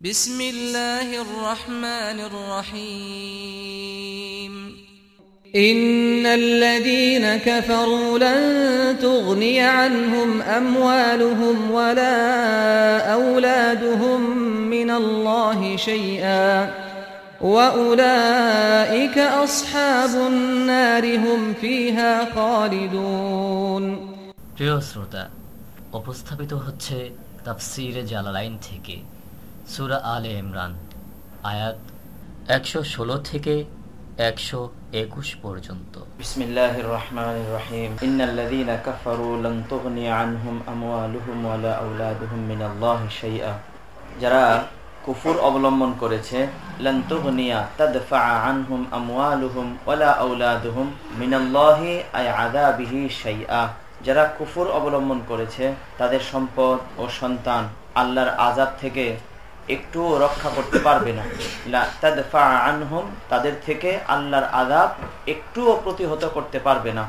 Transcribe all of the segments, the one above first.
بسم الله الرحمن الرحيم إن الذين كفروا لن تغني عنهم أموالهم ولا أولادهم من الله شيئا وأولئك أصحاب النار هم فيها خالدون প্রিয় শ্রোতা উপস্থাপিত হচ্ছে তাফসিরে জালালাইন থেকে সুরা আলে ইমরান, আয়াত একশো ষোলো থেকে একশো একুশ পর্যন্ত। বিসমিল্লাহ রহমান রহিম। ইন্নাল্লাযীনা কাফারু লান তুগনি আনহুম আমওয়ালুহুম ওয়ালা আওলাদুহুম মিনাল্লাহি শাইআ। যারা কুফুর অবলম্বন করেছে, লান তুগনিয়া তাদফা আনহুম আমওয়ালুহুম ওয়ালা আওলাদুহুম মিনাল্লাহি আই আযাবিহি শাইআ। যারা কুফুর অবলম্বন করেছে, তাদের সম্পদ ও সন্তান আল্লাহর আজাব থেকে একটু রক্ষা করতে পারবে না। আনহুম, তাদের থেকে আল্লাহর আযাব একটুও প্রতিহত করতে পারবে না।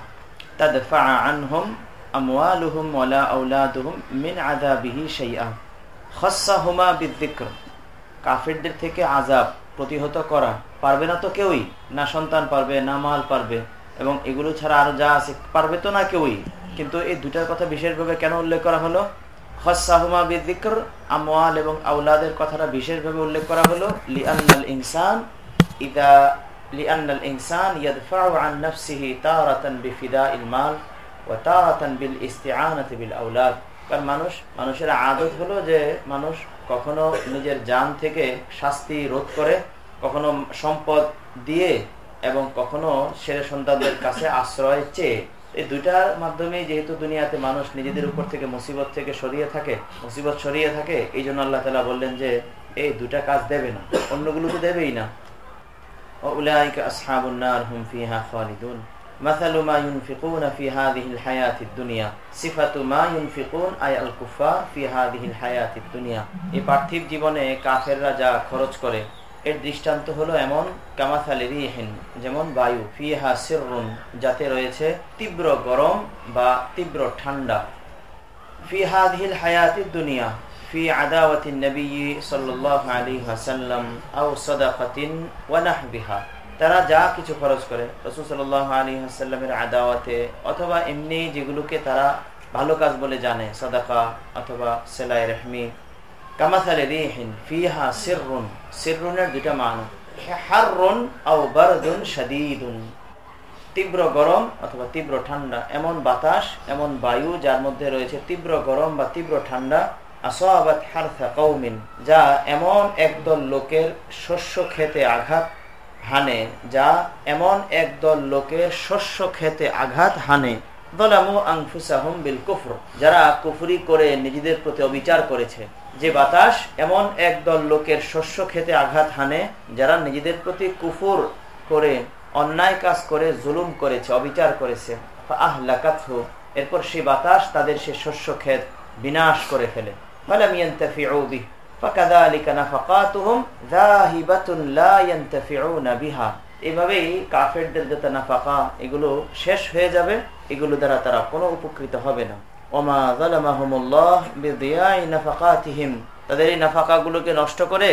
কাফিরদের থেকে প্রতিহত করা। পারবে না তো কেউই, না সন্তান পারবে, না মাল পারবে। এবং এগুলো ছাড়া আরও যা আছে, পারবে তো না কেউই। কিন্তু এই দুটার কথা বিশেষভাবে কেন উল্লেখ করা হলো? খসাহুমা বিদিকর আমওয়াল এবং আউলাদের কথাটা বিশেষভাবে উল্লেখ করা হলো, লিআন্নাল ইনসান ইদা, লিআন্নাল ইনসান ইয়াদফাউ আন নাফসিহি তারাতান বিফিদাইল মাল ওয়া তারাতান বিল ইস্তিআনাতি বিল আওলাদ। কারণ মানুষ, মানুষের আদত হলো যে মানুষ কখনো নিজের জান থেকে শাস্তি রোধ করে, কখনো সম্পদ দিয়ে এবং কখনো ছেলে সন্তানদের কাছে আশ্রয় চেয়ে। এই দুইটার মাধ্যমে যেহেতু দুনিয়াতে মানুষ নিজেদের উপর থেকে মুসিবত থেকে সরিয়ে থাকে মুসিবত সরিয়ে থাকে এই জন্য আল্লাহ তালা বললেন যে এই দুটা কাজ দেবে না অন্যগুলো তো দেবেই না أولئك أصحاب النار هم فيها خالدون مثل ما ينفقون في هذه الحياة الدنيا صفة ما ينفقون أي الكفار في هذه الحياة الدنيا এই পার্থিব জীবনে কাফেররা যা খরচ করে এর দৃষ্টান্ত হলো এমন কামাথালিরিহীন যেমন বায়ু। ফিহা সিররুন, যাতে রয়েছে তীব্র গরম বা তীব্র ঠান্ডা। ফি হাদিহিল হায়াতি দুনিয়া, ফি আদাওয়াতি নবী সাল্লাল্লাহু আলাইহি ওয়াসাল্লাম, আও সাদাকাতিন ওয়া নাহবিহা। তারা যা কিছু খরচ করে, রাসূল সাল্লাল্লাহু আলাইহি ওয়াসাল্লামের আদাওয়াতে, অথবা এমনি যেগুলোকে তারা ভালো কাজ বলে জানে, সাদাকা অথবা সেলাই রহমি কামাথালে রিহিন, ফিহা সিররুন, সিররুনের দুটা মানো। হাররুন আও বারদুন শাদীদুন। তীব্র গরম অথবা তীব্র ঠান্ডা, এমন বাতাস, এমন বায়ু যার মধ্যে রয়েছে তীব্র গরম বা তীব্র ঠান্ডা আসোয়াবাত হারথা কৌমিন যা এমন একদল লোকের শস্য খেতে আঘাত হানে, যা এমন একদল লোকের শস্য খেতে আঘাত হানে। দলামু আংফুসাহুম বিল কুফর, যারা কুফরি করে নিজেদের প্রতি অবিচার করেছে। যে বাতাস এমন একদল লোকের শস্য খেতে আঘাত হানে, যারা নিজেদের প্রতি কুফুর করে, অন্যায় কাজ করে, জুলুম করেছে, অবিচার করেছে। আহ লাকাতহু এরপর সে বাতাস তাদের সে শস্য ক্ষেত বিনাশ করে ফেলে। এভাবেই কাফেরদের যাতে নাফাকা, এগুলো শেষ হয়ে যাবে। এগুলো দ্বারা তারা কোনো উপকৃত হবে না। ওমা জালামাহুমুল্লাহ বিদিয়াই নাফাকাতিহিম। তাদের এই নাফাকাগুলোকে নষ্ট করে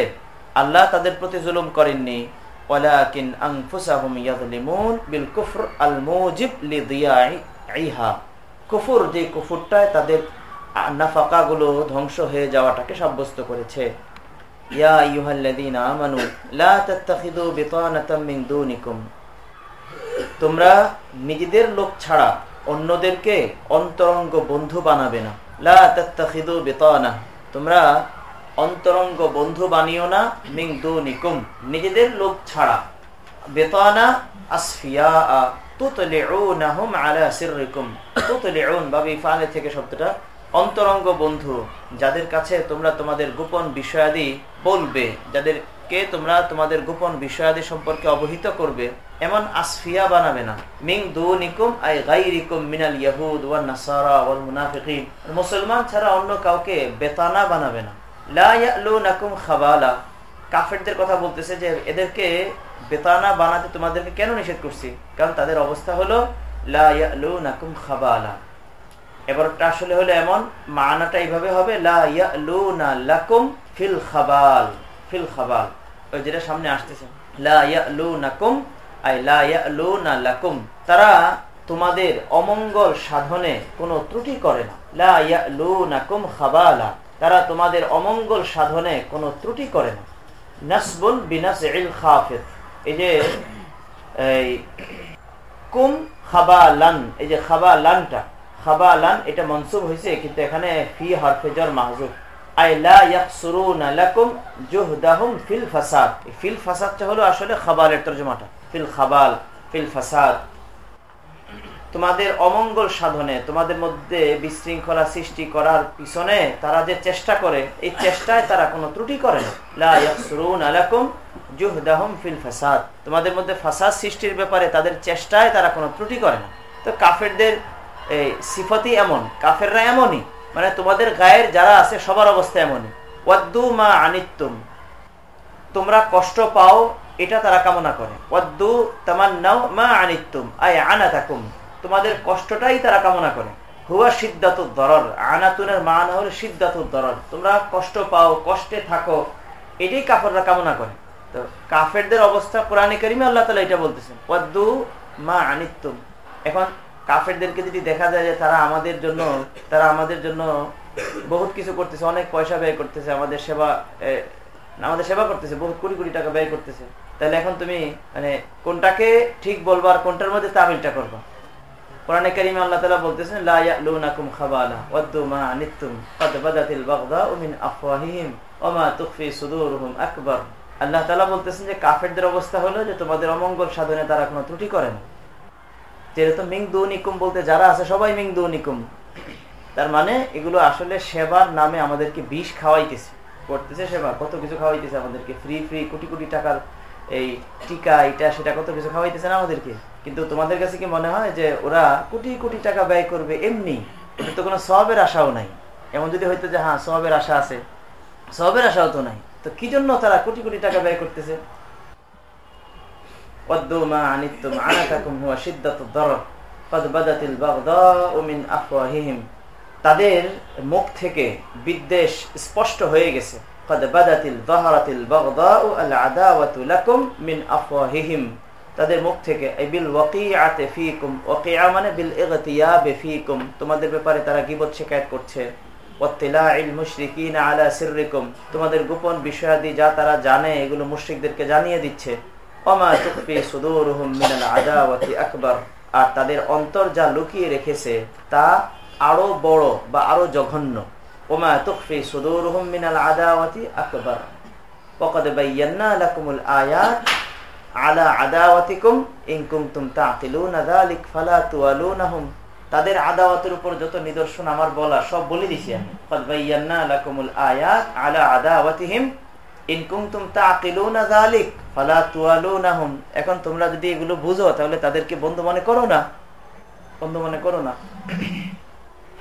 আল্লাহ তাদের প্রতি জুলুম করেননি। ওয়ালাকিন আনফুসাহুম ইয়াযলিমুন বিল কুফর আল মুজিব লিদিয়াইহা। কুফর যে কুফরটায় তাদের নাফাকাগুলো ধ্বংস হয়ে যাওয়াটাকে সাব্যস্ত করেছে। ইয়া আইয়ুহাল্লাযীনা আমানু, লা তাত্তাখিযু বিতানাতাম মিন দুনিকুম। তোমরা নিজেদের লোক ছাড়া অন্যদেরকে অন্তরঙ্গ বন্ধু বানাবে না। তোমরা অন্তরঙ্গ বন্ধু বানিও না মিন দুনিকুম। নিজেদের লোক ছাড়া। বেতানা আসফিয়া থেকে শব্দটা অন্তরঙ্গ বন্ধু। যাদের কাছে তোমরা তোমাদের গোপন বিষয়াদি বলবে, যাদেরকে তোমরা তোমাদের গোপন বিষয়াদি সম্পর্কে অবহিত করবে এমন আসফিয়া বানাবে না। মিং দু নিকুম আই গাইরিকুম মিনাল ইয়াহুদ ওয়ান নাসারা ওয়াল মুনাফিকিন। মুসলমান ছাড়া অন্য কাউকে বেতানা বানাবে না। লা ইয়ালুনাকুম খাবালা। কাফেরদের কথা বলতেছে যে, এদেরকে বেতানা বানাতে তোমাদেরকে কেন নিষেধ করছি? কারণ তাদের অবস্থা হলো, লা ইয়ালুনাকুম খাবালা। এবারটা আসলে হলো এমন, মানাটা এইভাবে হবে, লা ইয়ালুনা লাকুম ফিল খাবাল ফিল খাবাল। ওই যেটা সামনে আসতেছে। লা ইয়ালুনাকুম লাকুম। তারা তোমাদের অমঙ্গল সাধনে কোনো ত্রুটি করে না। তারা তোমাদের অমঙ্গল সাধনে কোনো ত্রুটি করে না। নাসবুল বিনাস এই যে কুম খাবা লান এই যে খাবা লানটা খাবা লান এটা মনসুব হয়েছে, কিন্তু এখানে ফি হরফেজর মাহজুব। ফিল ফাসাদ। ফিল ফাসাদটা হলো আসলে খাবারের তর্জমাটা। ফিল খাবাল, ফিল ফাসাদ। তোমাদের অমঙ্গল সাধনে, তোমাদের মধ্যে বিশৃঙ্খলা সৃষ্টি করার পিছনে তারা যে চেষ্টা করে, এই চেষ্টায় তারা কোনো ত্রুটি করে না। তোমাদের মধ্যে ফাসাদ সৃষ্টির ব্যাপারে তাদের চেষ্টায় তারা কোনো ত্রুটি করে না। তো কাফেরদের, এই সিফতি এমন, কাফেররা এমনই। মানে তোমাদের গায়ের যারা আছে, সবার অবস্থা এমনই। ওয়াদ্দু মা আনিত্তুম। তোমরা কষ্ট পাও এটা তারা কামনা করে। ওয়াদ্দু তামান্নাও মা আনিত্তুম আয় আনা থাকুম তোমাদের কষ্টটাই তারা কামনা করে। হুয়া সিদ্ধাত দরর, আনাতুনের মান হল সিদ্ধাত দরর। তোমরা কষ্ট পাও, কষ্টে থাকো, এটাই কাফেররা কামনা করে। তো কাফেরদের অবস্থা কোরআনে করিমে আল্লাহ তালা এটা বলতেছেন, ওয়াদ্দু মা আনিত্তুম। এখন কাফেরদেরকে যদি দেখা যায় যে তারা আমাদের জন্য, তারা আমাদের জন্য বহুত কিছু করতেছে, অনেক পয়সা ব্যয় করতেছে, আমাদের সেবা আমাদের সেবা করতেছে, বহুত কোটি কোটি টাকা ব্যয় করতেছে। তাহলে এখন তুমি মানে কোনটাকে ঠিক বলব আর কোনটার মধ্যে তামিলটা করব? কোরআনে কারিমে আল্লাহ তালা বলতেছেন লাকুম খাবালা আকবর। আল্লাহ তালা বলতেছেন যে, কাফেরদের অবস্থা হলো যে, তোমাদের অমঙ্গল সাধনে তারা কোনো ত্রুটি করেন যেহেতু মিং দু নিকুম বলতে যারা আছে, সবাই মিং দু নিকুম তার মানে এগুলো আসলে সেবার নামে আমাদেরকে বিষ খাওয়াইতেছে, করতেছে সেবা কত কিছু খাওয়াইতেছে আমাদেরকে। ফ্রি ফ্রি, কোটি কোটি টাকার এই টিকা এটা সেটা কত কিছু খাওয়াইতেছে না আমাদেরকে? কিন্তু তোমাদের কাছে কি মনে হয় যে ওরা কোটি কোটি টাকা ব্যয় করবে এমনি? তো কোনো সবের আশাও নাই। এমন যদি হয়তো যে হ্যাঁ সবের আশা আছে। সবের আশাও তো নাই। তো কি জন্য তারা কোটি কোটি টাকা ব্যয় করতেছে? তাদের মুখ থেকে বিদ্বেষ স্পষ্ট হয়ে গেছে। قد بدت ظهرت البغضاء العداوة لكم من أفواههم তাদের মুখ থেকে বিল ওয়াকিআতে ফিকুম ওয়াকিআ মানে বিল ইগতিয়াবে ফিকুম তোমাদের ব্যাপারে তারা গীবত শিকায়ত করছে ওয়াত্তিলাইল মুশরিকিন আলা সিররিকুম তোমাদের গোপন বিষয়াদি যা তারা জানে এগুলো মুশরিকদেরকে জানিয়ে দিচ্ছে ওমা তুখফি সুদুরুহুম মিনাল আদাওয়াতি আকবার আর তাদের অন্তর যা লুকিয়ে রেখেছে তা আরো বড় বা আরো জঘন্য ওমা মিনাল আদাওয়াতি আয়াত আলা আদাওয়াতিকুম ফালা তাদের আদাওয়াতের উপর যত নিদর্শন আমার বলা, সব বলে দিছি আমি। আলা আদাওয়াতিহিম ফালা এখন তোমরা যদি এগুলো বুঝো, তাহলে তাদেরকে বন্ধু মনে করো না। বন্ধু মনে করো না।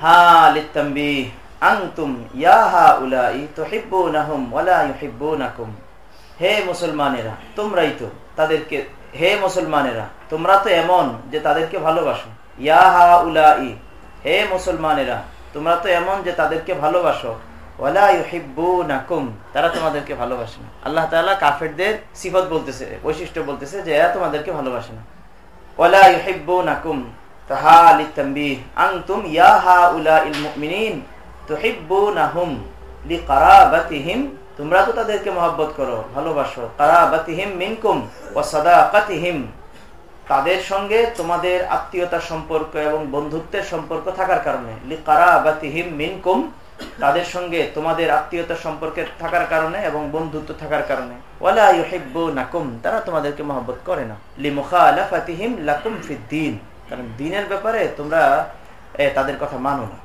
হা লিত্তাম্বিহ আনতুম ইয়া হাউলাই তুহিব্বুনাহুম ওয়ালা ইউহিব্বুনাকুম। হে মুসলমানেরা, তোমরাই তো তাদেরকে, হে মুসলমানেরা, তোমরা তো এমন যে তাদেরকে ভালোবাসো। ইয়া হাউলাই, হে মুসলমানেরা, তোমরা তো এমন যে তাদেরকে ভালোবাসো। ওয়ালা ইউহিব্বুনাকুম, তারা তোমাদেরকে ভালোবাসে না। আল্লাহ তাআলা কাফেরদের সিফত বলতেছে, বৈশিষ্ট্য বলতেছে যে এরা তোমাদেরকে ভালোবাসে না। ওয়ালা ইউহিব্বুনাকুম, তাহা লিতাম্বিহ আনতুম ইয়া হাউলাইল মুমিনিন তুহিব্বুনাহুম লিকারাবাতিহিম, তোমরা তো তাদেরকে মহব্বত করো, ভালোবাসো। কারাবাতিহিম মিনকুম ওয়া সাদাকাতিহিম, তাদের সঙ্গে তোমাদের আত্মীয়তার সম্পর্ক এবং বন্ধুত্বের সম্পর্ক থাকার কারণে। লিকারাবাতিহিম মিনকুম, তাদের সঙ্গে তোমাদের আত্মীয়তা সম্পর্কে থাকার কারণে এবং বন্ধুত্ব থাকার কারণে। ওয়ালা ইউহিব্বুনাকুম, তারা তোমাদেরকে মহব্বত করে না। লিমুখালাফাতিহিম লাকুম ফিদ্দিন, কারণ দিনের ব্যাপারে তোমরা তাদের কথা মানো না।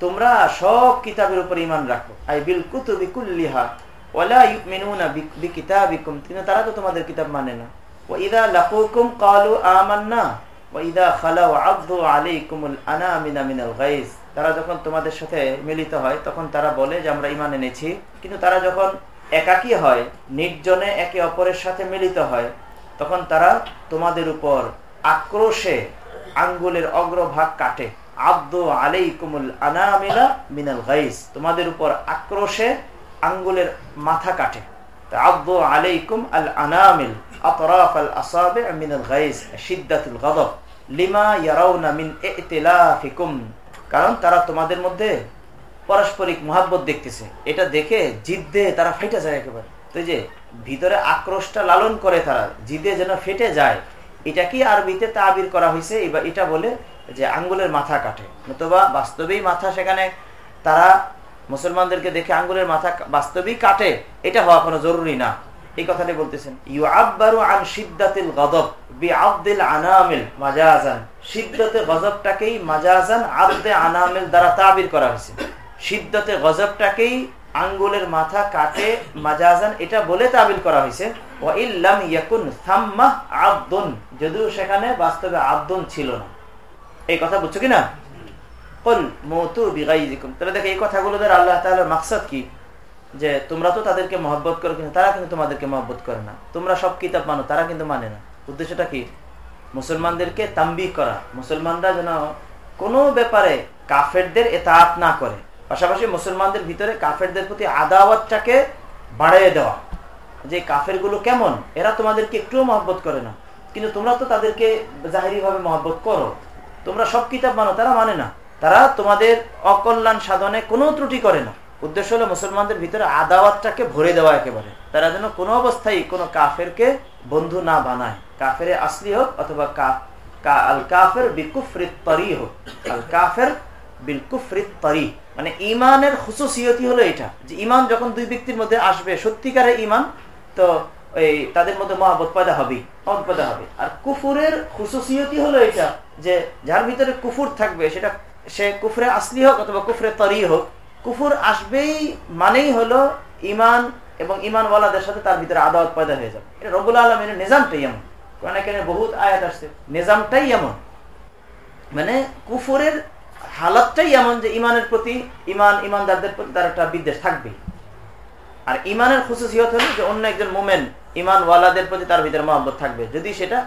তোমরা সব কিতাবের উপর ইমান রাখো। আই বিল ইউমিনুনা বিকিতাবিকুম। কিন্তু তারা তো তোমাদের কিতাব মানে না। ওয়া লাকুকুম ক্বালু আমান্না। ওয়া খালাউ আযু আলাইকুমুল আনামিনা মিনাল গায়জ তারা যখন তোমাদের সাথে মিলিত হয়, তখন তারা বলে যে, আমরা ইমান এনেছি। কিন্তু তারা যখন একাকী হয়, নির্জনে একে অপরের সাথে মিলিত হয়, তখন তারা তোমাদের উপর আক্রোশে আঙ্গুলের অগ্রভাগ কাটে। আনামিলা মিনাল গাইস। তোমাদের উপর আক্রোশে আঙ্গুলের মাথা কাটে। আব্দু আলাইকুম আল আনামিল আতরাফ আল আসাবি মিনাল গাইস, শিদ্দাতুল গদব। লিমা ইয়ারাউনা মিন কারণ তারা তোমাদের মধ্যে পারস্পরিক মহাব্বত দেখতেছে। এটা দেখে জিদ্দে তারা ফেটে যায় একেবারে। তো যে ভিতরে আক্রোশটা লালন করে তারা, জিদে যেন ফেটে যায় এটা কি আরবিতে তাবির করা হয়েছে এটা বলে যে আঙ্গুলের মাথা কাটে। নতুবা বাস্তবেই মাথা সেখানে তারা মুসলমানদেরকে দেখে আঙ্গুলের মাথা বাস্তবেই কাটে, এটা হওয়া কোনো জরুরি না। এই কথাটি বলতেছেন। You আব্বারু An সিদ্দাতিল গদব B আব্দিল আনামিল মাজাজান। সিদ্দতে গজবটাকেই মাজাজান আব্দে আনামিল দ্বারা তাবির করা হয়েছে সিদ্ধতে গজবটাকেই আঙ্গুলের মাথা কাটে মাজাজান, এটা বলে তাবিল করা হয়েছে। যদিও সেখানে বাস্তবে আব্দুন ছিল না। এই কথা বুঝছ কিনা? আল্লাহ কি? যে তোমরা তো তাদেরকে মহব্বত করো তারা কিন্তু তোমাদেরকে মহব্বত করে না। তোমরা সব কিতাব মানো, তারা কিন্তু মানে না। উদ্দেশ্যটা কি? মুসলমানদেরকে তাম্বি করা। মুসলমানরা যেন কোনো ব্যাপারে কাফেরদের এতাত না করে। পাশাপাশি মুসলমানদের ভিতরে কাফেরদের প্রতি আদাওয়াতটাকে বাড়িয়ে দেওয়া। যে কাফেরগুলো কেমন, এরা তোমাদেরকে একটুও মহব্বত করে না। কিন্তু তোমরা তো তাদেরকে জাহেরি ভাবে মহব্বত করো। তোমরা সব কিতাব মানো, তারা মানে না। তারা তোমাদের অকল্যাণ সাধনে কোনো ত্রুটি করে না। উদ্দেশ্য হলো মুসলমানদের ভিতরে আদাওয়াতটাকে ভরে দেওয়া একেবারে। তারা যেন কোনো অবস্থায় কোনো কাফেরকে বন্ধু না বানায়। কাফের আসলি হোক অথবা আল কাফের বিকুফরিত তরি হোক। আল কাফের বিলকুফরিত তরি। মানে ইমানের খুশুসিয়তি হলো এটা, যে ইমান যখন দুই ব্যক্তির মধ্যে আসবে, সত্যিকারের ইমান তো ওই তাদের মধ্যে মহাবত পয়দা হবেই মহব্বত পয়দা হবে। আর কুফুরের খুশুসিয়তি হলো এটা, যে যার ভিতরে কুফুর থাকবে, সেটা সে কুফরে আসলি হোক অথবা কুফরে তরি হোক, কুফুর আসবেই মানেই হলো ইমান এবং ইমানওয়ালাদের সাথে তার ভিতরে আদালত পয়দা হয়ে যাবে। এটা রবুল আলমের নিজামটাই এমন। কারণ এখানে বহুত আয়াত আসছে, নিজামটাই এমন। মানে কুফুরের হালাতটাই এমন যে ইমানের প্রতি ইমান ইমানদারদের প্রতি তার একটা বিদ্বেষ থাকবে আর ইমানের খুশুসিয়ত হলো যে অন্য একজন মোমেন ইমান ওয়ালাদের প্রতি তার ভিতরে মহব্বত থাকবে। যদি সেটা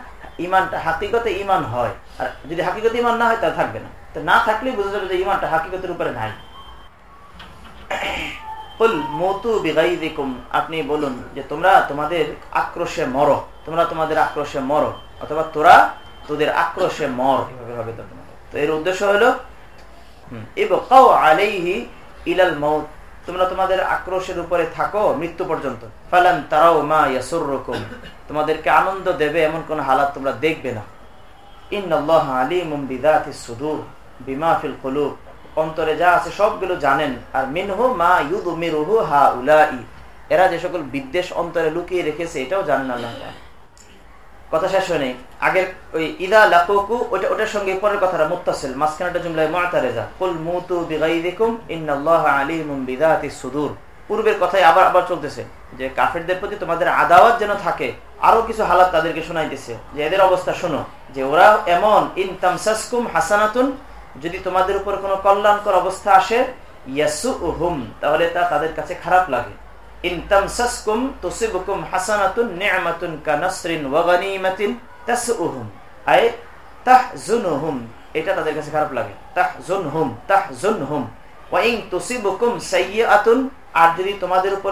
ইমানটা হাকিগতে ইমান হয়, আর যদি হাকিগত ইমান না হয় তাহলে থাকবে না। তো না থাকলেই বোঝা যাবে যে ইমানটা হাকিগতের উপরে নাই। আপনি বলুন যে তোমরা তোমাদের আক্রোশে মরো, তোমরা তোমাদের আক্রোশে মরো, অথবা তোরা তোদের আক্রোশে মর, এভাবে তো এর উদ্দেশ্য হলো তোমরা তোমাদের আক্রোশের উপরে থাকো মৃত্যু পর্যন্ত। ফালান তারাও মা ইয়াসুর রকম তোমাদেরকে আনন্দ দেবে এমন কোন হালাত তোমরা দেখবে না। সুদূর বিমা ফিল কলুব। অন্তরে যা আছে সবগুলো জানেন। আর মিনহু মা ইউদ হা উলাই এরা যে সকল বিদ্বেষ অন্তরে লুকিয়ে রেখেছে, এটাও জানেন আল্লাহ। কথা শেষ হয়নি আগের ওই ইদা লাকুকু, ওটা ওটার সঙ্গে পরের কথাটা মুত্তাসিল কুল মুতু আলিমুম সুদূর। পূর্বের কথাই আবার আবার চলতেছে, যে কাফেরদের প্রতি তোমাদের আদাওয়াত যেন থাকে, আরও কিছু হালাত তাদেরকে যে এদের অবস্থা শোনো, যে ওরা এমন, ইন তামসাসকুম হাসানাতুন, যদি তোমাদের উপর কোনো কল্যাণকর অবস্থা আসে ইয়াসু হুম তাহলে তা তাদের কাছে খারাপ লাগে। খারাপ লাগে। আর তোমাদের উপর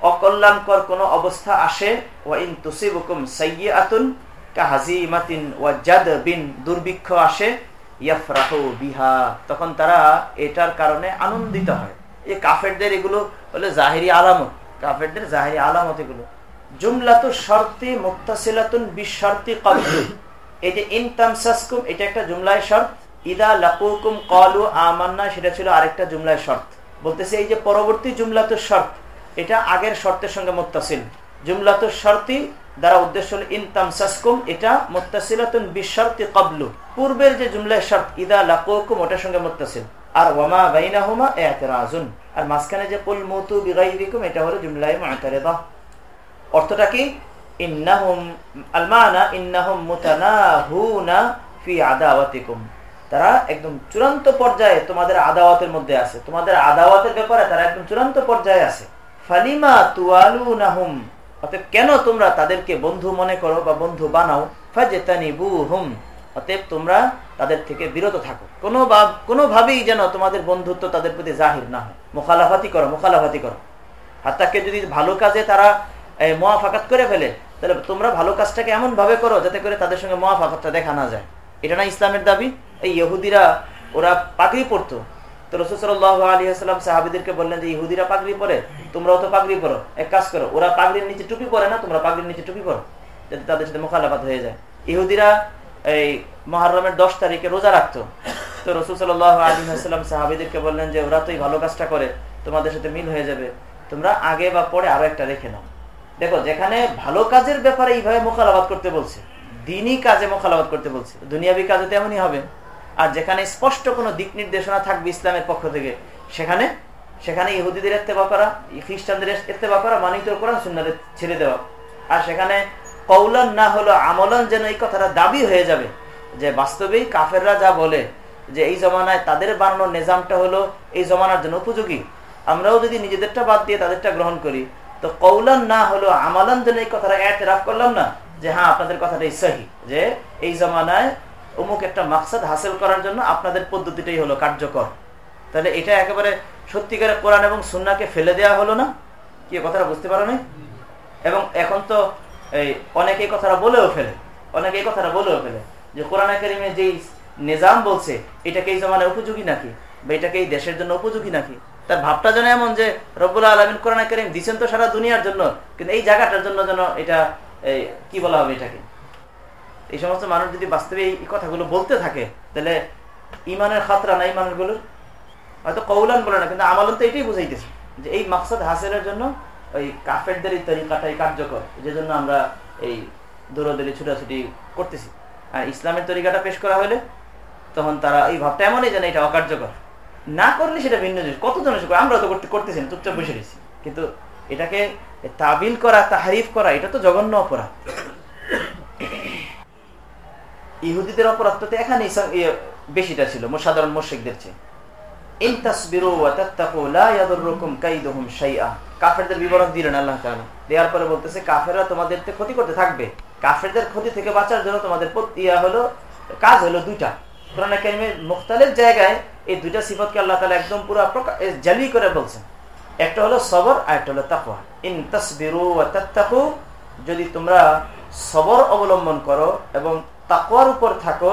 অকল্যাণকর অবস্থা আসে তুসিবুকুম ওয়া জাদবিন দুর্ভিক্ষ আসে বিহা, তখন তারা এটার কারণে আনন্দিত হয়। এই কাফেরদের এগুলো হলো জাহেরি আলামত। কাফেরদের জাহেরি আলামত এগুলো। শর্তি জুমলায় জুমলায় দ্বারা উদ্দেশ্য হল এটা বিশর্তি কবলু। পূর্বের যে জুমলায় শর্ত, ইদা লাকুকুম, ওটার সঙ্গে মুক্তাসিল। আর ওয়ামা বাইনাহুমা এতেরাজুন। আর মাঝখানে যে কুল মুতু বিগাইবিকুম এটা হলো জুমলাই মুতারিদা। অর্থটা কি? ইন্নাহুম, আলমানা ইন্নাহুম মুতানাহুনা ফি আদাওয়াতিকুম। তারা একদম চূড়ান্ত পর্যায়ে তোমাদের আদাওয়াতের মধ্যে আছে। তোমাদের আদাওয়াতের ব্যাপারে তারা একদম চূড়ান্ত পর্যায়ে আছে। ফালিমা তুয়ালুনাহুম, অতএব কেন তোমরা তাদেরকে বন্ধু মনে করো বা বন্ধু বানাও? ফাজেতানি বু হুম অতএব তোমরা তাদের থেকে বিরত থাকো। কোনো কোনোভাবেই যেন তোমাদের বন্ধুত্ব তাদের প্রতি জাহির না হয়। মোখালাফাতি করো মোখালাফাতি করো। হাত্তাকে যদি ভালো কাজে তারা মোয়াফাকাত করে ফেলে। তাহলে তোমরা ভালো কাজটাকে এমন ভাবে করো যাতে করে তাদের সঙ্গে মোয়াফাকাতটা দেখা না যায়। এটা না ইসলামের দাবি? এই ইহুদিরা, ওরা পাগড়ি পড়তো তো রসুসল্লাহ আলী আসসালাম সাহাবিদেরকে বললেন যে, ইহুদিরা পাগড়ি পরে, তোমরাও তো পাগড়ি পরো। এক কাজ করো, ওরা পাগড়ির নিচে টুপি পরে না, তোমরা পাগড়ির নিচে টুপি পরো, যাতে তাদের সাথে মোখালাপাত হয়ে যায়। ইহুদিরা এই মহারমের দশ তারিখে রোজা রাখতো। তো রসুল সাল্লাহ আলিম সাহাবিদেরকে বললেন যে, ওরা তো এই ভালো কাজটা করে, তোমাদের সাথে মিল হয়ে যাবে। তোমরা আগে বা পরে আরও একটা রেখে নাও। দেখো, যেখানে ভালো কাজের ব্যাপারে এইভাবে মোকালাবাদ করতে বলছে, দিনই কাজে মোকালাবাদ করতে বলছে, দুনিয়াবি কাজে তেমনই হবে। আর যেখানে স্পষ্ট কোনো দিক নির্দেশনা থাকবে ইসলামের পক্ষ থেকে, সেখানে সেখানে ইহুদিদের এত্তেবা করা, খ্রিস্টানদের এত্তেবা করা মানিত কোরআন সুন্দর ছেড়ে দেওয়া। আর সেখানে কৌলান না হলো আমলান যেন এই কথাটা দাবি হয়ে যাবে, যে বাস্তবেই কাফেররা যা বলে, যে এই জমানায় তাদের বানানোর নিজামটা হলো এই জমানার জন্য উপযোগী। আমরাও যদি নিজেদেরটা বাদ দিয়ে তাদেরটা গ্রহণ করি তো কৌলান না হলো আমালান যেন এই কথাটা এতরাফ করলাম না যে হ্যাঁ আপনাদের কথাটাই সহি, যে এই জমানায় অমুক একটা মাকসাদ হাসিল করার জন্য আপনাদের পদ্ধতিটাই হলো কার্যকর। তাহলে এটা একেবারে সত্যিকারের কোরআন এবং সুন্নাকে ফেলে দেওয়া হলো না? কি কথাটা বুঝতে পারো না এবং এখন তো এই অনেকে কথাটা বলেও ফেলে, অনেকে এই কথাটা বলেও ফেলে যে কোরআন একাডেমি যেই নিজাম বলছে, এটাকে এই জমানায় উপযোগী নাকি? বা এটাকে এই দেশের জন্য উপযোগী নাকি? তার ভাবটা যেন এমন যে রব্বুল আলমিন কোরআন করিম দিচ্ছেন তো সারা দুনিয়ার জন্য, কিন্তু এই জায়গাটার জন্য যেন এটা কি বলা হবে এটাকে? এই সমস্ত মানুষ যদি বাস্তবে এই কথাগুলো বলতে থাকে, তাহলে ইমানের খাতরা না ইমানেরগুলোর হয়তো কৌলান বলে না, কিন্তু আমালন তো এটাই বুঝাইতেছে যে এই মাকসাদ হাসিলের জন্য ওই কাফেরদের এই তরিকাটাই কার্যকর, যে জন্য আমরা এই দৌড়দৌড়ি ছুটাছুটি করতেছি। আর ইসলামের তরিকাটা পেশ করা হলে তখন তারা এই ভাবটা এমনই যেন এটা অকার্যকর। না করলে সেটা ভিন্ন জিনিস। কতজন আমরা তো করতে করতেছি চুপচাপ বসে রয়েছি। কিন্তু এটাকে তাবিল করা, তাহারিফ করা, এটা তো জঘন্য অপরাধ। ইহুদিদের অপরাধ তো এখানে বেশিটা ছিল সাধারণ মোর্শেকদের চেয়ে। তোমাদের ক্ষতি করতে থাকবে। কাফেরদের ক্ষতি থেকে বাঁচার জন্য তোমাদের ইয়া হলো কাজ হলো দুইটা। জায়গায় এই দুইটা সিফতকে আল্লাহ তালা একদম পুরো জালি করে বলছেন। একটা হলো সবর আর একটা হলো তাকুয়া ইন তসবিরু যদি তোমরা সবর অবলম্বন করো এবং তাকুয়ার উপর থাকো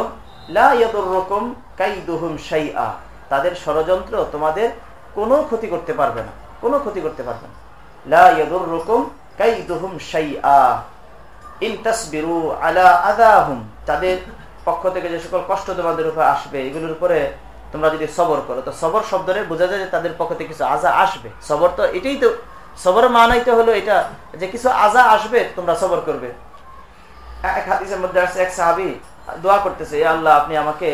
লাকুম কাইদুহুম শাইআ। তাদের ষড়যন্ত্র তোমাদের কোনো ক্ষতি করতে পারবে না, কোনো ক্ষতি করতে পারবে না। লাকুম কাইদুহুম শাইআ। ইন তসবিরু আলা আদাহুম। তাদের পক্ষ থেকে যে সকল কষ্ট তোমাদের উপর আসবে, এগুলোর উপরে তোমরা যদি সবর করো, তো সবর শব্দরে বোঝা যায় যে তাদের পক্ষ থেকে কিছু আজা আসবে। সবর তো এটাই তো, সবর মানাইতে হলো এটা, যে কিছু আজা আসবে, তোমরা সবর করবে। এক হাদিসের মধ্যে আসছে এক সাহাবি দোয়া করতেছে আল্লাহ, আপনি আমাকে,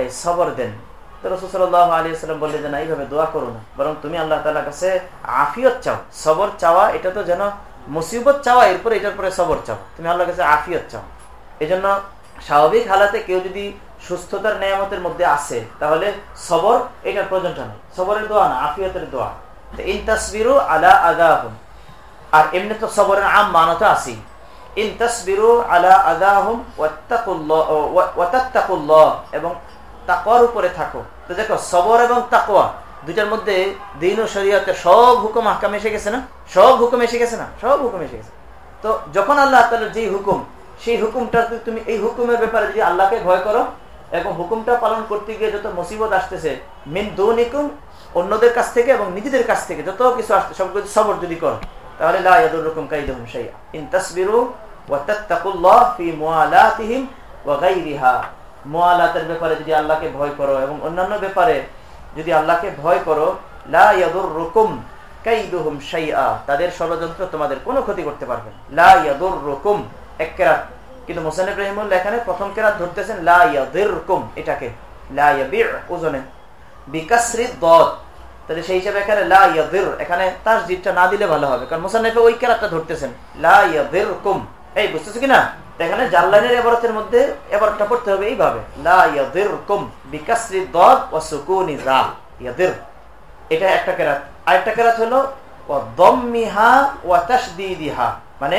এই, সবর দেন। তো এইভাবে দোয়া বরং তুমি আল্লাহ কাছে চাও। সবর চাওয়া, এটা তো যেন মুসিবত চাওয়া, এরপরে এটার পরে সবর চাও। তুমি কাছে আফিয়ত চাও। এই জন্য স্বাভাবিক হালাতে কেউ যদি সুস্থতার নিয়ামতের মধ্যে আসে তাহলে সবর এটার প্রয়োজনটা নেই। সবরের দোয়া না, আফিয়তের দোয়া। ইন তসবিরু আলা আদা আর এমনি তো সবরের আম মানত আসি ইন তসবিরু আলা আদাহুম ওয়াত্তাকুল্লাহ এবং তাকওয়ার উপরে থাকো। তো দেখো, সবর এবং তাকওয়া দুইটার মধ্যে দিন ও শরীয়তের সব হুকুম আহকাম এসে গেছে না? সব হুকুম এসে গেছে না? সব হুকুম এসে গেছে। তো যখন আল্লাহ তাআলার যেই হুকুম, সেই হুকুমটা তুমি এই হুকুমের ব্যাপারে যদি আল্লাহকে ভয় করো এবং হুকুমটা পালন করতে গিয়ে যত মুসিবত আসতেছে, মিন দুনিকুম, অন্যদের কাছ থেকে এবং নিজেদের কাছ থেকে যত কিছু আসতে সব কিছু সবর যদি করো, তাহলে লা ব্যাপারে যদি আল্লাহকে ভয় করো এবং অন্যান্য ব্যাপারে যদি আল্লাহকে ভয় করো, লা ইয়াদুর রকম কাইদুহুম শাইআ। তাদের ষড়যন্ত্র তোমাদের কোনো ক্ষতি করতে পারবে লা ইয়াদুর রকম এক কেরাত। কিন্তু মোসানিফ রহিমুল্লাহ এখানে প্রথম কেরাত ধরতেছেন, লা ইয়াদির রকম এটাকে, লা ইয়াবির ওজনে বিকাশ্রী তাহলে সেই হিসাবে এখানে এখানে তার না দিলে ভালো হবে, কারণ ওই কেরাতটা ধরতেছেন এই, বুঝতেছো এখানে জাল্লাইনের এবারতের মধ্যে এবারটা পড়তে হবে এইভাবে বিকাশ্রী ও সুকুনি এটা একটা কেরাত। আরেকটা কেরাত হলো ও দম্মিহা ও তাসদিদিহা মানে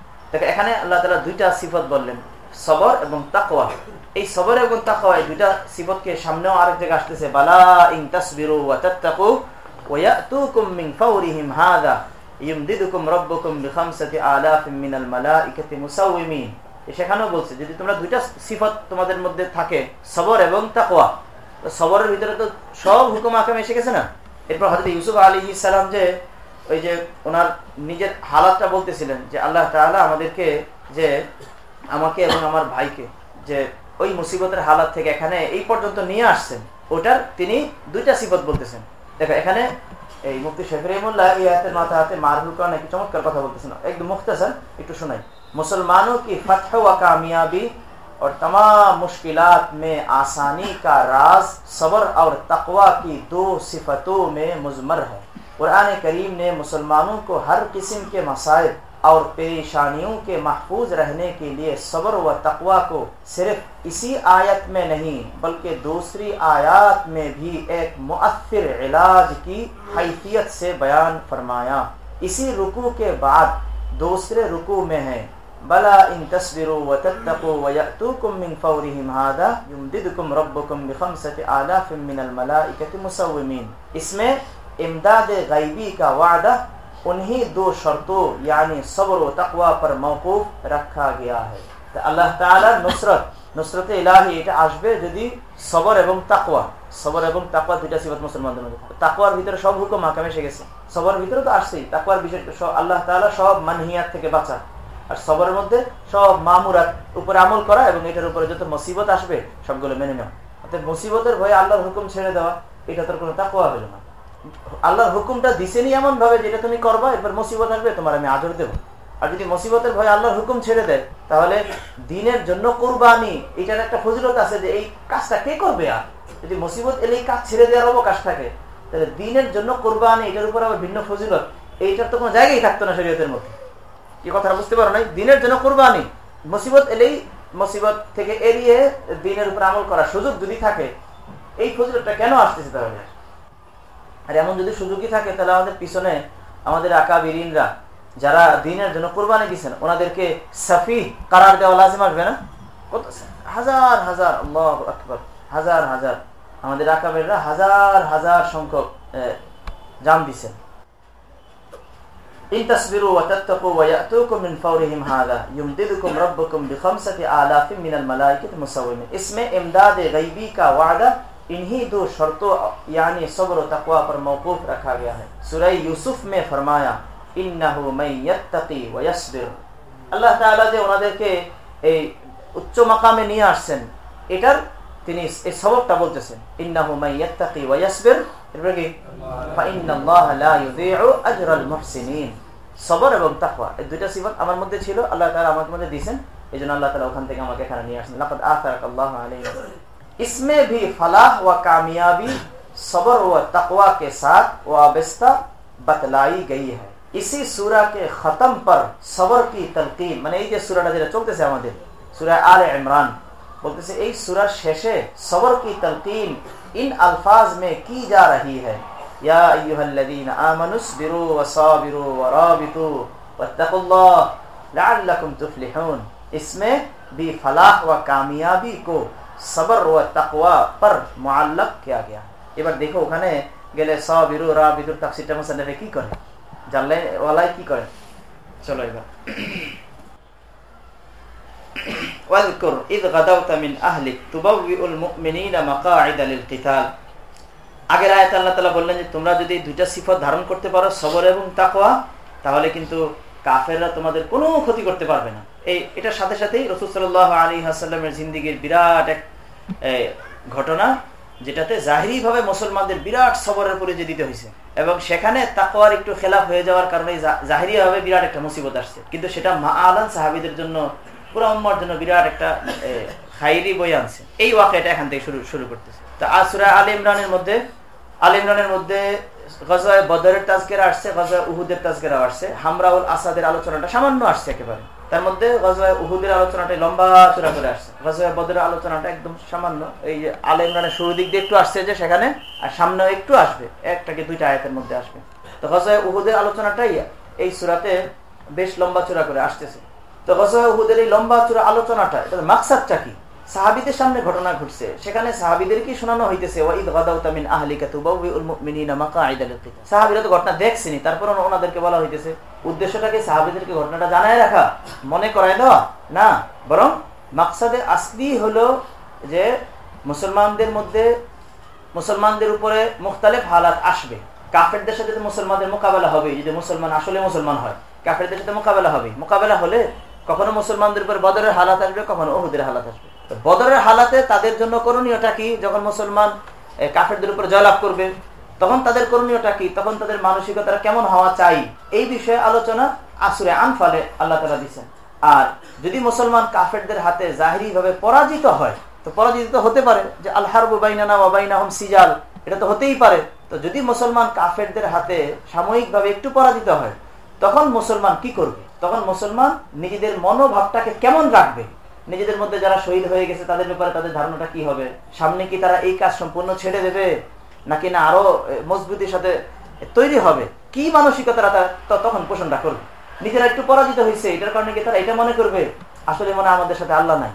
দেখো, এখানে আল্লাহ তাআলা দুইটা সিফত বললেন, সবর এবং তাকওয়া। এই সবর এবং তাকওয়া, এই দুইটা সিফতকে সামনেও আরেক জায়গায় আসতেছে, বালা ইন তাসবিরু ওয়া মিন ফাওরিহিম হাযা রাব্বুকুম মিনাল সেখানেও বলছে, যদি তোমরা দুইটা সিফত তোমাদের মধ্যে থাকে, সবর এবং তাকওয়া সবরের ভিতরে তো সব হুকুম আকাম এসে গেছে না? এরপর হয়তো ইউসুফ আলী সালাম যে ওই যে ওনার নিজের হালাতটা বলতেছিলেন যে আল্লাহ তাআলা আমাদেরকে যে আমাকে এবং আমার ভাইকে যে ওই মুসিবতের হালাত থেকে এখানে এই পর্যন্ত নিয়ে আসছেন ওটার তিনি দুইটা সিফত বলতেছেন দেখো এখানে এই মুক্তি শেফরিমুল্লাহ এই হাতের মাথা হাতে মারহুল করা নাকি চমৎকার কথা বলতেছেন একদম মুক্তাসার একটু শোনাই मुसलमानों की फतह व कामयाबी और तमाम मुश्किलात में आसानी का राज सब्र और तकवा की दो सिफतों में मुजमर है قرآن کریم نے مسلمانوں کو ہر قسم کے مسائل اور پریشانیوں کے محفوظ رہنے کے لیے صبر و تقوا کو صرف اسی آیت میں نہیں بلکہ دوسری آیات میں بھی ایک مؤثر علاج کی حیثیت سے بیان فرمایا۔ اسی رکو کے بعد دوسرے رکو میں ہے۔ بلا ان تصبروا وتتقوا وياتوكم من فورہم هذا یمددکم ربکم بخمسه آلاف من الملائكه مسومین اس میں इमदाद गैबी का वादा उन्हीं दो शर्तों यानी सब्र व तकवा पर मौकूफ रखा गया है तो अल्लाह ताला नुसरत নুসরতে ইলাহি এটা আসবে যদি সবর এবং তাকওয়া সবর এবং তাকওয়া দুইটা সিফত মুসলমানদের মধ্যে তাকওয়ার ভিতরে সব হুকুম হাকামে এসে গেছে সবর ভিতরে তো আসছেই তাকওয়ার বিষয় আল্লাহ তাআলা সব মানহিয়াত থেকে বাঁচা আর সবরের মধ্যে সব মামুরাত উপরে আমল করা এবং এটার উপরে যত মুসিবত আসবে সবগুলো মেনে নেওয়া অর্থাৎ মুসিবতের ভয়ে আল্লাহর হুকুম ছেড়ে দেওয়া এটা তোর কোনো তাকওয়া হলো না আল্লাহর হুকুমটা দিছেনি এমন ভাবে যেটা তুমি করবা এবার মুসিবত আসবে, তোমার আমি আদর দেবো। আর যদি মুসিবতের ভয় আল্লাহর হুকুম ছেড়ে দেয়, তাহলে দিনের জন্য কোরবানি, এটার একটা ফজিলত আছে যে এই কাজটা কে করবে আর? যদি মুসিবত এলে এই কাজ ছেড়ে দেওয়ার অবকাশ থাকে, তাহলে দিনের জন্য কোরবানি, এটার উপর আবার ভিন্ন ফজিলত, এইটার তো কোনো জায়গায় থাকতো না শরীয়তের মধ্যে। কি কথাটা বুঝতে পারো নাই? দিনের জন্য কোরবানি, মুসিবত এলেই মুসিবত থেকে এড়িয়ে দিনের উপর আমল করার সুযোগ যদি থাকে, এই ফজিলতটা কেন আসতেছে তাহলে? আর এমন যদি সুযোগই থাকে, তাহলে আমাদের পিছনে আমাদের আকাবিরা যারা দিনের জন্য কোরবানি দিচ্ছেন ওনাদেরকে সাফি কারার দেওয়া লাজিম আসবে না? কত হাজার হাজার আকবর, হাজার হাজার। আমাদের আকাবিরা হাজার হাজার সংখ্যক জাম দিচ্ছেন ইন তাসবিরু ওয়া তাত্তাকু ওয়া ইয়াতুকুম মিন ফাওরিহিম হাযা ইউমদিদুকুম রাব্বুকুম বিখামসাতি আলাফিন মিনাল মালায়েকাতি ইসমে ইমদাদে কা ওয়াদা इन्हीं दो शर्तों यानी सब्र और तकवा पर मौकूफ रखा गया है सूरह यूसुफ में फरमाया আল্লাহ তাআলা যে ওনাদেরকে এই উচ্চ মাকামে নিয়ে আসছেন এটার তিনি এই সবকটা বলতেছেন ইন্নাহু মাইয়াত্তাকি ওয়া ইয়াসবির এরপরে কি ফাইন্নাল্লাহা লা ইউযিউ আজরাল মুহসিনিন সবর এবং তাকওয়া এই দুইটা সিফাত আমার মধ্যে ছিল আল্লাহ তাআলা আমার মধ্যে দিয়েছেন এজন্য আল্লাহ তাআলা ওখান থেকে আমাকে এখানে নিয়ে আসেন লাকাদ আতারাকাল্লাহু আলাইহি اس میں بھی فلاح و کامیابی، صبر و تقوا کے ساتھ وابستہ بتلائی گئی ہے۔ اسی سورہ کے ختم پر صبر کی تلقین میں نے سورہ نظر چلتے سے ہمارے سورہ آل عمران، بولتے سے ایک سورہ شیشے، صبر کی تلقین ان الفاظ میں کی جا رہی ہے۔ یا ایوہ الذین آمنس برو آمنوا اصبروا وصابروا ورابطوا واتقوا اللہ لعلکم تفلحون۔ اس میں بھی فلاح و کامیابی کو সবর ও তাকওয়া পর মোয়াল্লাক কিয়া গিয়া। এবার দেখো ওখানে গেলে সবিরু, রাবিদুর, তাফসিরটা মুসান্নফে কি করে? জানলে ওয়ালাই কি করে? চলো এবার। واذكر إذ غدوت من أهلك تبوئ المؤمنين مقاعد للقتال আগের আয়াত আল্লাহ তালা বললেন যে, তোমরা যদি দুইটা সিফত ধারণ করতে পারো, সবর এবং তাকোয়া তাহলে কিন্তু কাফেররা তোমাদের কোনো ক্ষতি করতে পারবে না। এই, এটার সাথে সাথেই রসুল সাল্লাহ আলী হাসাল্লামের জিন্দিগির বিরাট এক ঘটনা, যেটাতে জাহিরি ভাবে মুসলমানদের বিরাট সবরের পরিচয় দিতে হয়েছে। এবং সেখানে তাকওয়ার একটু খেলাফ হয়ে যাওয়ার কারণে জাহিরি ভাবে বিরাট একটা মুসিবত আসছে। কিন্তু সেটা মা আলান সাহাবিদের জন্য, পুরো উম্মার জন্য বিরাট একটা খাইরি বই আনছে। এই ওয়াকাটা এখান থেকে শুরু শুরু করতেছে। তা আসুরা আল ইমরানের মধ্যে, আল ইমরানের মধ্যে গজয় বদরের তাজকেরা আসছে গজয় উহুদের তাজকেরা আসছে, হামরাউল আসাদের আলোচনাটা সামান্য আসছে একেবারে। তার মধ্যে গজবাই উহুদের আলোচনাটা লম্বা চূড়া করে আসছে। গজবাই বদরের আলোচনাটা একদম সামান্য, এই যে আল ইমরানের শুরু দিক দিয়ে একটু আসছে যে সেখানে, আর সামনেও একটু আসবে, একটা কি দুইটা আয়াতের মধ্যে আসবে। তো গজবাই উহুদের আলোচনাটাই এই সুরাতে বেশ লম্বা চূড়া করে আসতেছে। তো গজবাই উহুদের এই লম্বা চূড়া আলোচনাটা এটা মাকসাদটা কি? সাহাবিদের সামনে ঘটনা ঘটছে। সেখানে সাহাবিদের কি শোনানো হইতেছে ওয়াইদ মুমিনিনা সাহাবীরা তো ঘটনা দেখছেনি তারপর ওনাদেরকে বলা হইতেছে উদ্দেশ্যটাকে সাহাবিদেরকে ঘটনাটা জানায় রাখা? মনে করায় দেওয়া? না, বরং মাকসাদে আসলি হলো যে মুসলমানদের মধ্যে, মুসলমানদের উপরে মুখতালেফ হালাত আসবে। কাফেরদের সাথে মুসলমানদের মোকাবেলা হবে যদি মুসলমান আসলে মুসলমান হয়। কাফেরদের সাথে মোকাবেলা হবে মোকাবেলা হলে কখনো মুসলমানদের উপর বদরের হালাত আসবে, কখনো ওহুদের হালাত আসবে। বদরের হালাতে তাদের জন্য করণীয়টা কি? যখন মুসলমান কাফেরদের উপর জয়লাভ করবে, তখন তাদের করণীয়টা কি? তখন তাদের মানসিকতা কেমন হওয়া চাই? এই বিষয়ে আলোচনা আসুরে আনফালে আল্লাহ তালা দিচ্ছেন আর যদি মুসলমান কাফেরদের হাতে জাহিরি ভাবে পরাজিত হয়, তো পরাজিত তো হতে পারে যে আল্লাহরবু সিজাল, এটা তো হতেই পারে। তো যদি মুসলমান কাফেরদের হাতে সাময়িকভাবে একটু পরাজিত হয়, তখন মুসলমান কি করবে? তখন মুসলমান নিজেদের মনোভাবটাকে কেমন রাখবে? নিজেদের মধ্যে যারা শহীদ হয়ে গেছে, তাদের ব্যাপারে তাদের ধারণাটা কি হবে? সামনে কি তারা এই কাজ সম্পূর্ণ ছেড়ে দেবে? নাকি না আরও মজবুতির সাথে তৈরি হবে? কি মানসিকতা তখন পোষণটা করবে? নিজেরা একটু পরাজিত হয়েছে, এটার কারণে কি তারা এটা মনে করবে? আসলে মনে আমাদের সাথে আল্লাহ নাই।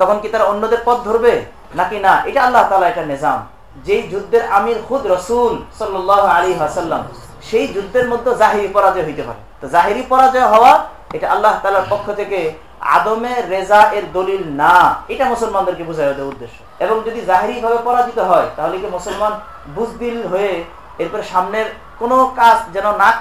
তখন কি তারা অন্যদের পথ ধরবে? নাকি না? এটা আল্লাহ তালা এটা নিজাম। যেই যুদ্ধের আমির খুদ রসুল সাল্লাহ আলী হাসাল্লাম সেই যুদ্ধের মধ্যে জাহিরি পরাজয় হইতে পারে। তো জাহিরি পরাজয় হওয়া, এটা আল্লাহ তালার পক্ষ থেকে আদমে রেজা এর দলিল না, এটা মুসলমানদেরকে বোঝায় ওদের উদ্দেশ্য। এবং যদি জাহিরি ভাবে পরাজিত হয়, তাহলে কি মুসলমান বুজদিল হয়ে এরপরে সামনের কোনো কাজ যেন না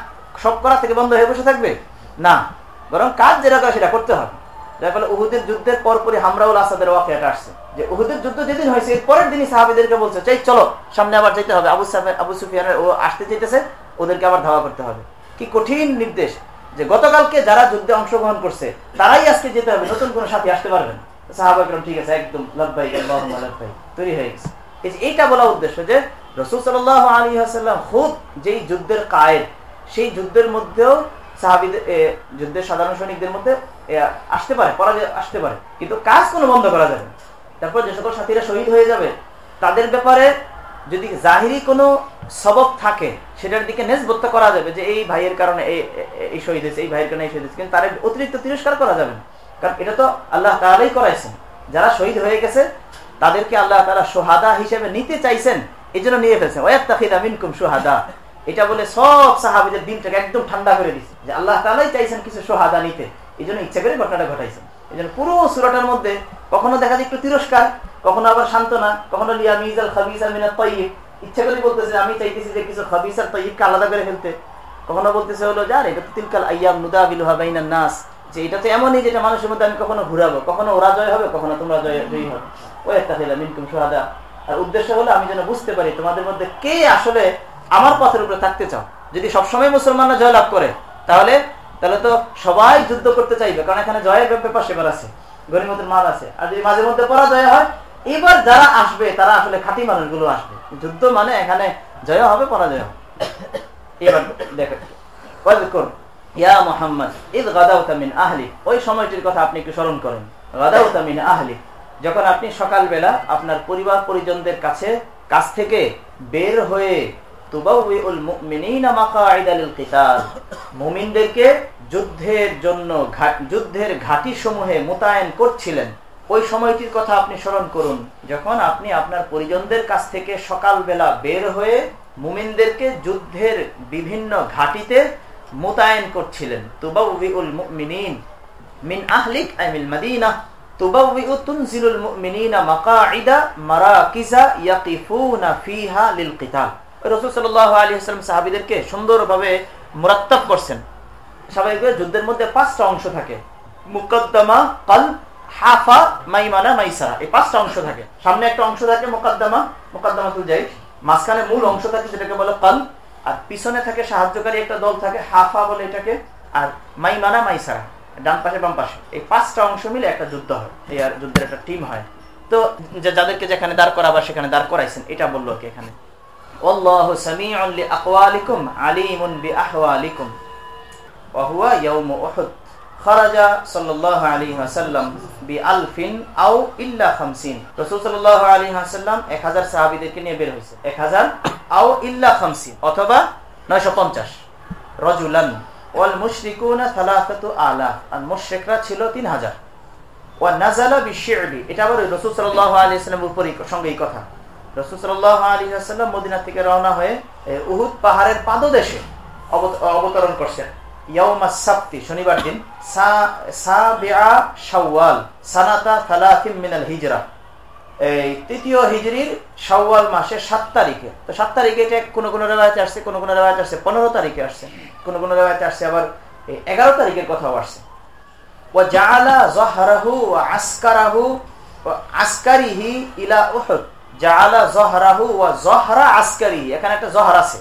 সব করা থেকে বন্ধ হয়ে বসে থাকবে? না। বরং কাজ যেটা করে সেটা করতে হবে। যার ফলে উহুদের যুদ্ধের পরপরই হামরাউল আসাদের ওয়াকিয়াটা আসছে। যে উহুদের যুদ্ধ যেদিন হয়েছে, এর পরের দিনই সাহাবিদেরকে বলছে, চাই চলো, সামনে আবার যেতে হবে। আবু সাহেব আবু সুফিয়ানের ও আসতে চাইতেছে, ওদেরকে আবার ধাওয়া করতে হবে। কি কঠিন নির্দেশ। যে গতকালকে যারা যুদ্ধে অংশগ্রহণ করছে, তারাই আজকে যেতে হবে, নতুন কোন সাথী আসতে পারবেন ঠিক আছে, একদম তৈরি হয়ে গেছে। এইটা বলা উদ্দেশ্য যে রসুল সাল আলী আসাল্লাম খুব যেই যুদ্ধের সেই যুদ্ধের মধ্যেও সাহাবিদের যুদ্ধের সাধারণ সৈনিকদের মধ্যে আসতে পারে, পরাজয় আসতে পারে। কিন্তু কাজ কোনো বন্ধ করা যাবে তারপর যে সকল সাথীরা শহীদ হয়ে যাবে, তাদের ব্যাপারে যদি জাহিরি কোনো সবক থাকে, সেটার দিকে নেজবত্তা করা যাবে যে এই ভাইয়ের কারণে এই শহীদ হয়েছে, এই ভাইয়ের কারণে এই শহীদ হয়েছে। কিন্তু তার অতিরিক্ত তিরস্কার করা যাবে কারণ এটা তো আল্লাহ তালাই করাইছেন। যারা শহীদ হয়ে গেছে, তাদেরকে আল্লাহ তারা সোহাদা হিসেবে নিতে চাইছেন এই জন্য নিয়ে ফেলছেন ওয়াত্তাহিদামিনকুম সোহাদা। এটা বলে সব সাহাবিদের দিনটাকে একদম ঠান্ডা করে দিচ্ছে যে আল্লাহ তালাই চাইছেন কিছু সোহাদা নিতে। এই জন্য ইচ্ছা করে ঘটনাটা ঘটাইছেন। এই জন্য পুরো সুরাটার মধ্যে কখনো দেখা যায় একটু তিরস্কার, কখনো আবার সান্ত্বনা, কখনো লিয়া মিজাল খাবিসা মিনা তৈব ইচ্ছা করে বলতেছে, আমি চাইতেছি যে কিছু খাবিস আর তৈবকে আলাদা করে ফেলতে। কখনো বলতেছে হলো যার এটা তো তিলকাল আইয়াম নুদাবিল হাবাইনা নাস। যে এটা তো এমনই যেটা মানুষের মধ্যে আমি কখনো ঘুরাবো, কখনো ওরা জয় হবে, কখনো তোমরা জয় জয়ী হবে। ও একটা ফেলা মিনকুম সোহাদা আর উদ্দেশ্য হলো, আমি যেন বুঝতে পারি তোমাদের মধ্যে কে আসলে আমার পথের উপরে থাকতে চাও। যদি সবসময় মুসলমানরা জয় লাভ করে, তাহলে তাহলে তো সবাই যুদ্ধ করতে চাইবে, কারণ এখানে জয়ের ব্যাপার সেবার আছে, গরিমতের মাল আছে। আর যদি মাঝে মধ্যে পরাজয় হয় এবার যারা আসবে, তারা আসলে খাঁটি মানুষগুলো আসবে। যুদ্ধ মানে এখানে জয় হবে, পরাজয় হবে। এবার দেখেন ইয়া মোহাম্মদ ঈদ গাদাউতামিন আহলি। ওই সময়টির কথা আপনি একটু স্মরণ করেন। গাদাউতামিন আহলি। যখন আপনি সকালবেলা আপনার পরিবার পরিজনদের কাছে, কাছ থেকে বের হয়ে মুমিনদেরকে যুদ্ধের জন্য যুদ্ধের ঘাটি সমূহে মোতায়েন করছিলেন। ওই সময়টির কথা আপনি স্মরণ করুন, যখন আপনি আপনার পরিজনদের কাছ থেকে সকালবেলা বের হয়ে মুমিনদেরকে যুদ্ধের বিভিন্ন ঘাটিতে মোতায়েন করছিলেন। তুবাউল মিন আহলিক আইমিল যুদ্ধের মধ্যে পাঁচটা অংশ থাকে। মুকদ্দমা কাল হাফা মাইমানা মাইসারা এই পাঁচটা অংশ থাকে সামনে একটা অংশ থাকে মোকাদ্দমা মোকাদ্দমা তুল যাই মাঝখানে মূল অংশ থাকে যেটাকে বলে কাল আর পিছনে থাকে সাহায্যকারী একটা দল থাকে হাফা বলে এটাকে আর মাইমানা মাইসারা ডান পাশে বাম পাশে এই পাঁচটা অংশ মিলে একটা যুদ্ধ হয় এই আর যুদ্ধের একটা টিম হয় তো যে যাদেরকে যেখানে দাঁড় করাবার সেখানে দাঁড় করাইছেন এটা বললো কি এখানে والله سميع لأقوالكم عليم بأحوالكم وهو يوم أحد খরাজা সাল্লাহ আলী হাসাল্লাম বি আলফিন ইল্লা খামসিন। রসুল আলী হাসাল্লাম এক হাজার সাহাবিদেরকে নিয়ে বের হয়েছে। এক হাজার ইল্লা খামসিন অথবা নয়শো পঞ্চাশ। রজুলান ওয়াল মুশরিকুনা আর মুশরিকরা ছিল তিন হাজার। ওয়া নাজালা বিশিরবি। এটা আবার রসুল সাল্লাহ আলী উপরই কথা। রসুল সাল্লাহ আলী মদিনা থেকে রওনা হয়ে উহুদ পাহাড়ের পাদদেশে অবতরণ করছেন। শনিবার দিন। তৃতীয় মাসের সাত তারিখে। তো সাত তারিখে এটা কোনো কোনো আসছে, কোনো কোনো আসছে, পনেরো তারিখে আসছে। কোনো কোনো রেওয়ায়তে আসছে, আবার এগারো তারিখের কথাও আসছে। ও জাআলা জহরাহু ও আসকারাহু ও আসকারিহি ইলা জাআলা জহরাহু ও জহরা আসকারিহি, এখানে একটা জহর আছে।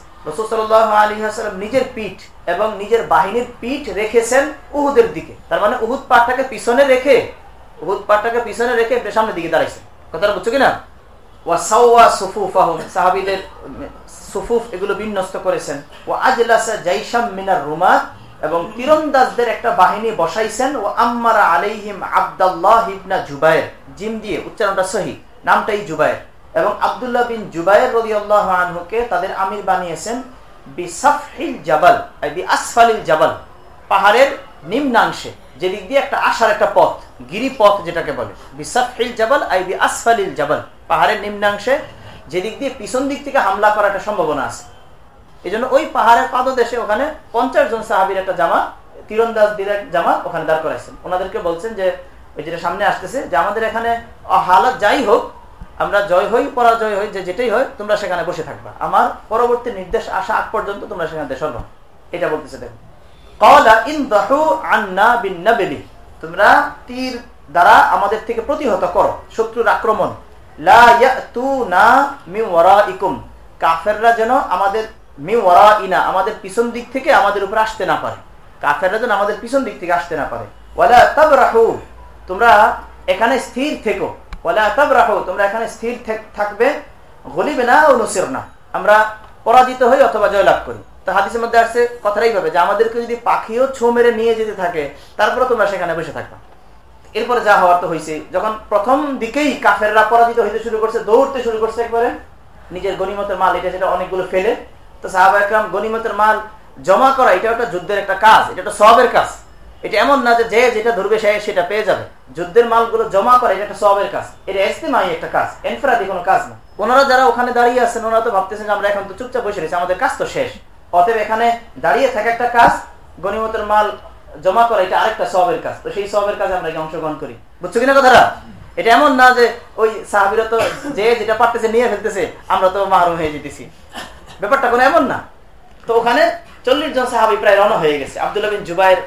নিজের পিঠ এবং নিজের বাহিনীর পিঠ রেখেছেন উহুদের দিকে। তার মানে উহুদ পাটটাকে পিছনে রেখে, উহুদ পাটটাকে পিছনে রেখে সামনের দিকে দাঁড়াইছেন কথাটা বুঝছ কিনা? এগুলো বিন্যস্ত করেছেন। ও মিনার রুমাত এবং তীরন্দাজদের একটা বাহিনী বসাইছেন। ও আম্মারা আলাইহিম আব্দাল্লাহ জুবায়ের, জিম দিয়ে, উচ্চারণটা সহি, নামটাই জুবায়ের। এবং আবদুল্লাহ বিন রদি আল্লাহ আনহুকে তাদের আমির বানিয়েছেন পাহাড়ের নিম্নাংশে যেদিক দিয়ে একটা আসার একটা পথ যেটাকে বলে। পাহাড়ের নিম্নাংশে যেদিক দিয়ে পিছন দিক থেকে হামলা করার একটা সম্ভাবনা আছে। এই ওই পাহাড়ের পাদদেশে ওখানে পঞ্চাশ জন সাহাবির একটা জামা, তীরন্দাজ দিলের জামা ওখানে দাঁড় করাইছেন। ওনাদেরকে বলছেন যে, ওই যেটা সামনে আসতেছে, যে আমাদের এখানে হালাত যাই হোক আমরা জয় হই, পরাজয় হই, যে যেটাই হয়, তোমরা সেখানে বসে থাকবা। আমার পরবর্তী নির্দেশ আসা আগ পর্যন্ত তোমরা সেখানে সরবা এটা বলতেছে দেখো। কলা ইন দাহু আন্না বিন নাবেলি তোমরা তীর দ্বারা আমাদের থেকে প্রতিহত করো, শত্রুর আক্রমণ। লা মিন ওয়ারাইকুম। কাফেররা যেন আমাদের মি ওয়ারা ইনা আমাদের পিছন দিক থেকে আমাদের উপর আসতে না পারে। কাফেররা যেন আমাদের পিছন দিক থেকে আসতে না পারে। ওয়ালা তাবরাহু। তোমরা এখানে স্থির থেকো। তাবরাহু, তোমরা এখানে স্থির থাকবে গলিবে না ও না আমরা পরাজিত হই অথবা জয়লাভ করি। তো হাদিসের মধ্যে আসছে কথাটাই ভাবে যে আমাদেরকে যদি পাখিও ছো মেরে নিয়ে যেতে থাকে তারপরে তোমরা সেখানে বসে থাকবা। এরপরে যা হওয়ার তো হয়েছে যখন প্রথম দিকেই কাফেররা পরাজিত হইতে শুরু করছে, দৌড়তে শুরু করছে একবারে, নিজের গণিমতের মাল, এটা সেটা অনেকগুলো ফেলে। তো সাহাবা একরাম গণিমতের মাল জমা করা এটা একটা যুদ্ধের একটা কাজ, এটা একটা সবের কাজ। এটা এমন না যে যেটা ধরবে সে সেটা পেয়ে যাবে। যুদ্ধের মালগুলো জমা করা, এটা একটা সবের কাজ। এটা এস্তেমাই একটা কাজ, এনফরাদি কোনো কাজ না। ওনারা যারা ওখানে দাঁড়িয়ে আছেন, ওনারা তো ভাবতেছেন আমরা এখন তো চুপচাপ বসে রয়েছি, আমাদের কাজ তো শেষ। অতএব এখানে দাঁড়িয়ে থাকা একটা কাজ গণিমতের মাল জমা করা, এটা আরেকটা সবের কাজ। তো সেই সবের কাজে আমরা অংশগ্রহণ করি। বুঝছ কিনা কথাটা? এটা এমন না যে ওই সাহাবিরা তো যে যেটা পারতেছে নিয়ে ফেলতেছে, আমরা তো মাহরুম হয়ে যেতেছি। ব্যাপারটা কোনো এমন না। তো ওখানে চল্লিশ জন সাহাবি প্রায় রওনা হয়ে গেছে। আবদুল্লাহ বিন জুবাইর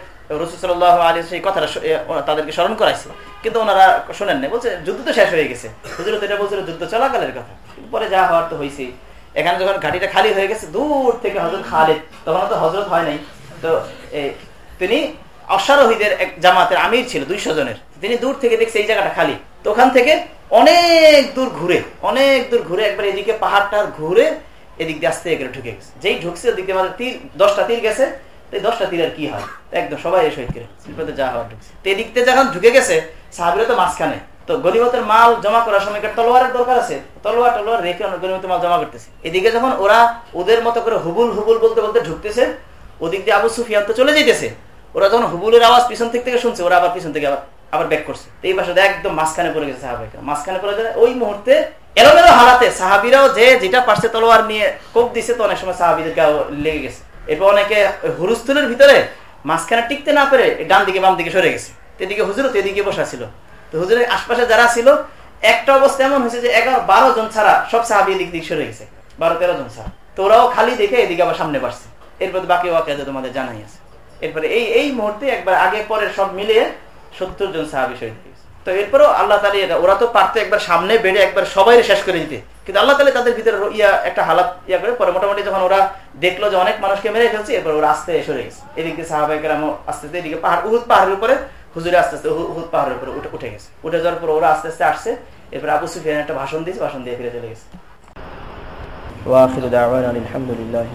এখানে যখন খালি হয়ে গেছে, দূর থেকে হজরত খালেদ তখন তো হজরত হয় নাই। তো তিনি অশ্বারোহীদের এক জামাতের আমির ছিল, দুইশো জনের। তিনি দূর থেকে দেখছে এই জায়গাটা খালি। তো ওখান থেকে অনেক দূর ঘুরে, অনেক দূর ঘুরে একবার এদিকে পাহাড়টার ঘুরে এদিক দিয়ে আসতে ঢুকে গেছে। যেই ঢুকছে ওদিকে তীর দশটা তীর গেছে। এই দশটা কি হয়? একদম সবাই করে যা হওয়ার তো যখন ঢুকে গেছে তো মাঝখানে। তো গরিবতের মাল জমা করার সময় তলোয়ারের দরকার আছে। তলোয়ার টলোয়ার রেখে গরিবতের মাল জমা করতেছে। এদিকে যখন ওরা ওদের মতো করে হুবুল হুবুল বলতে বলতে ঢুকতেছে, ওদিক দিয়ে আবু সুফিয়ান তো চলে যেতেছে ওরা যখন হুবুলের আওয়াজ পিছন থেকে থেকে শুনছে, ওরা আবার পিছন থেকে আবার আবার ব্যাক করছে। এই পাশে একদম মাঝখানে পড়ে গেছে সাহাবিকা মাঝখানে পড়ে গেছে ওই মুহূর্তে এলোমেলো হালাতে সাহাবিরাও যে যেটা পারছে তলোয়ার নিয়ে কোপ দিছে, তো অনেক সময় সাহাবিদেরকে লেগে গেছে। এরপর অনেকে হুরুস্তুলের ভিতরে মাঝখানে টিকতে না পেরে ডান দিকে বাম দিকে সরে গেছে। এদিকে হুজুর এদিকে বসা ছিল। তো হুজুরের আশপাশে যারা ছিল, একটা অবস্থা এমন হয়েছে যে এগারো বারো জন ছাড়া সব সাহাবি এদিক দিকে সরে গেছে, বারো তেরো জন ছাড়া। তো ওরাও খালি দেখে এদিকে আবার সামনে বাড়ছে। এরপর বাকি ওয়াকে তোমাদের জানাই আছে। এরপরে এই এই মুহূর্তে একবার আগে পরে সব মিলিয়ে সত্তর জন সাহাবি শহীদ তো এরপরও আল্লাহ তালী ওরা তো পারতো একবার সামনে বেড়ে একবার সবাই শেষ করে দিতে। কিন্তু আল্লাহ তালী তাদের ভিতরে ইয়া একটা হালাত ইয়া করে পরে মোটামুটি যখন ওরা দেখল যে অনেক মানুষকে মেরে ফেলছে, এরপর ওরা আস্তে সরে গেছে। এদিকে সাহাবাহিকের আস্তে আস্তে এদিকে পাহাড় উহুদ পাহাড়ের উপরে, হুজুরে আস্তে আস্তে উহুদ পাহাড়ের উপরে উঠে উঠে গেছে। উঠে যাওয়ার পর ওরা আস্তে আস্তে আসছে। এরপর আবু সুফিয়ান একটা ভাষণ দিয়েছে, ভাষণ দিয়ে ফিরে চলে গেছে। ওয়াখির দাওয়ানা আলহামদুলিল্লাহ